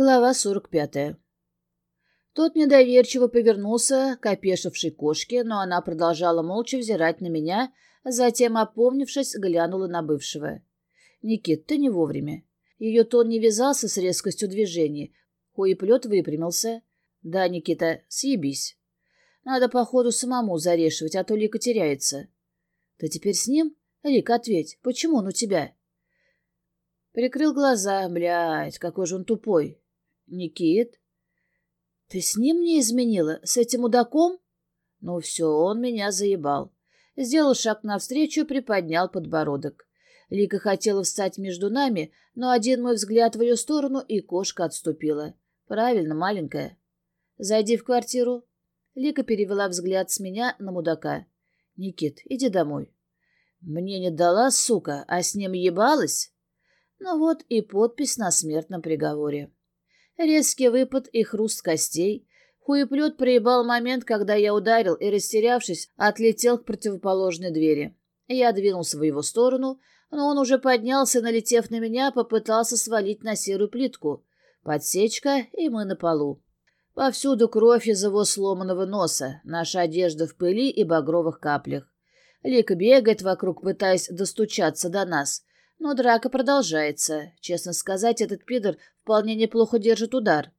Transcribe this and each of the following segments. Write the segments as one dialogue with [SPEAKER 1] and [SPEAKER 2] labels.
[SPEAKER 1] Глава 45. Тот недоверчиво повернулся к опешившей кошке, но она продолжала молча взирать на меня, затем, опомнившись, глянула на бывшего. «Никит, ты не вовремя». Ее тон не вязался с резкостью движений. Хуеплет выпрямился. «Да, Никита, съебись. Надо, походу, самому зарешивать, а то Лика теряется». «Ты теперь с ним? Лика, ответь, почему он у тебя?» Прикрыл глаза. Блядь, какой же он тупой. Никит? Ты с ним не изменила? С этим мудаком? Ну все, он меня заебал. Сделал шаг навстречу, приподнял подбородок. Лика хотела встать между нами, но один мой взгляд в ее сторону, и кошка отступила. Правильно, маленькая. Зайди в квартиру. Лика перевела взгляд с меня на мудака. Никит, иди домой. Мне не дала, сука, а с ним ебалась? Ну вот и подпись на смертном приговоре. Резкий выпад и хруст костей. Хуеплет проебал момент, когда я ударил и, растерявшись, отлетел к противоположной двери. Я двинулся в его сторону, но он уже поднялся, налетев на меня, попытался свалить на серую плитку. Подсечка, и мы на полу. Повсюду кровь из его сломанного носа, наша одежда в пыли и багровых каплях. Лика бегает вокруг, пытаясь достучаться до нас, но драка продолжается. Честно сказать, этот пидор вполне неплохо держит удар.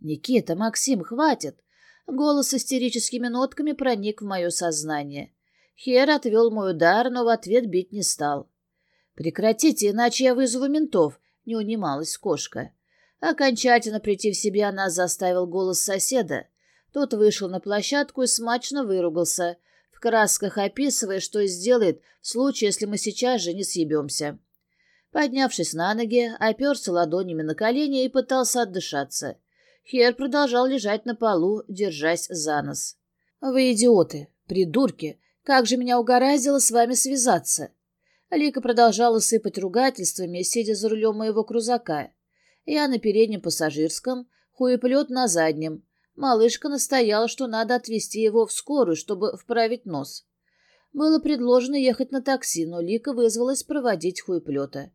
[SPEAKER 1] «Никита, Максим, хватит!» Голос с истерическими нотками проник в мое сознание. Хер отвел мой удар, но в ответ бить не стал. «Прекратите, иначе я вызову ментов», — не унималась кошка. Окончательно прийти в себя нас заставил голос соседа. Тот вышел на площадку и смачно выругался, в красках описывая, что сделает в случае, если мы сейчас же не съебемся. Поднявшись на ноги, оперся ладонями на колени и пытался отдышаться. Хер продолжал лежать на полу, держась за нос. «Вы идиоты, придурки! Как же меня угораздило с вами связаться!» Лика продолжала сыпать ругательствами, сидя за рулем моего крузака. Я на переднем пассажирском, хуеплет на заднем. Малышка настояла, что надо отвезти его в скорую, чтобы вправить нос. Было предложено ехать на такси, но Лика вызвалась проводить хуеплета.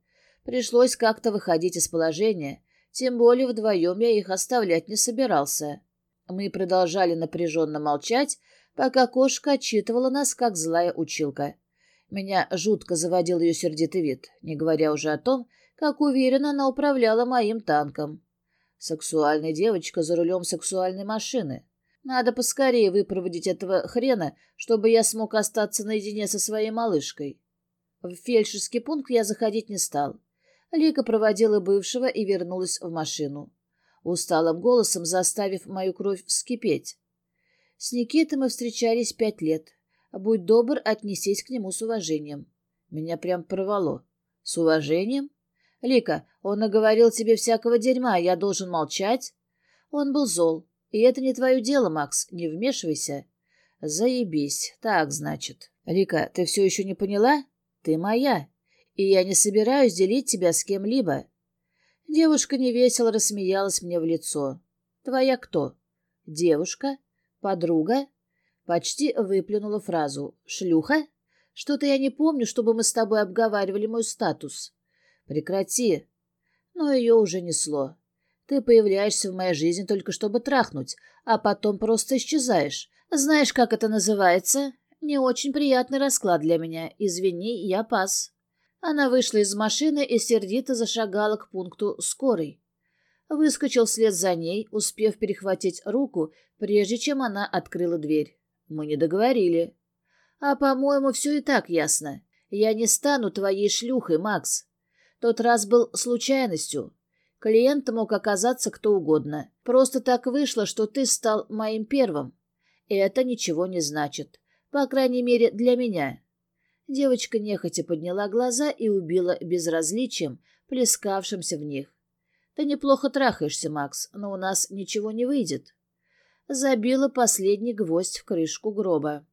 [SPEAKER 1] Пришлось как-то выходить из положения, тем более вдвоем я их оставлять не собирался. Мы продолжали напряженно молчать, пока кошка отчитывала нас, как злая училка. Меня жутко заводил ее сердитый вид, не говоря уже о том, как уверенно она управляла моим танком. Сексуальная девочка за рулем сексуальной машины. Надо поскорее выпроводить этого хрена, чтобы я смог остаться наедине со своей малышкой. В фельдшерский пункт я заходить не стал. Лика проводила бывшего и вернулась в машину, усталым голосом заставив мою кровь вскипеть. С Никитой мы встречались пять лет. Будь добр, отнесись к нему с уважением. Меня прям порвало. С уважением? Лика, он наговорил тебе всякого дерьма, я должен молчать? Он был зол. И это не твое дело, Макс, не вмешивайся. Заебись. Так, значит. Лика, ты все еще не поняла? Ты моя и я не собираюсь делить тебя с кем-либо. Девушка невесело рассмеялась мне в лицо. Твоя кто? Девушка? Подруга? Почти выплюнула фразу. Шлюха? Что-то я не помню, чтобы мы с тобой обговаривали мой статус. Прекрати. Но ее уже несло. Ты появляешься в моей жизни только чтобы трахнуть, а потом просто исчезаешь. Знаешь, как это называется? Не очень приятный расклад для меня. Извини, я пас. Она вышла из машины и сердито зашагала к пункту скорой. Выскочил вслед за ней, успев перехватить руку, прежде чем она открыла дверь. Мы не договорили. А, по-моему, все и так ясно. Я не стану твоей шлюхой, Макс. Тот раз был случайностью. Клиент мог оказаться кто угодно. Просто так вышло, что ты стал моим первым. Это ничего не значит. По крайней мере, для меня. Девочка нехотя подняла глаза и убила безразличием, плескавшимся в них. «Ты неплохо трахаешься, Макс, но у нас ничего не выйдет». Забила последний гвоздь в крышку гроба.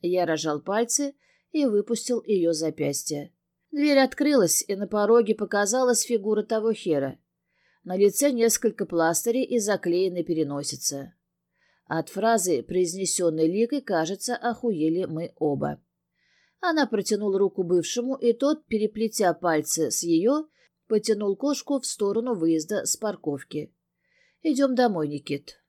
[SPEAKER 1] Я рожал пальцы и выпустил ее запястье. Дверь открылась, и на пороге показалась фигура того хера. На лице несколько пластырей и заклеенной переносица. От фразы, произнесенной Ликой, кажется, охуели мы оба. Она протянула руку бывшему, и тот, переплетя пальцы с ее, потянул кошку в сторону выезда с парковки. Идем домой, Никит.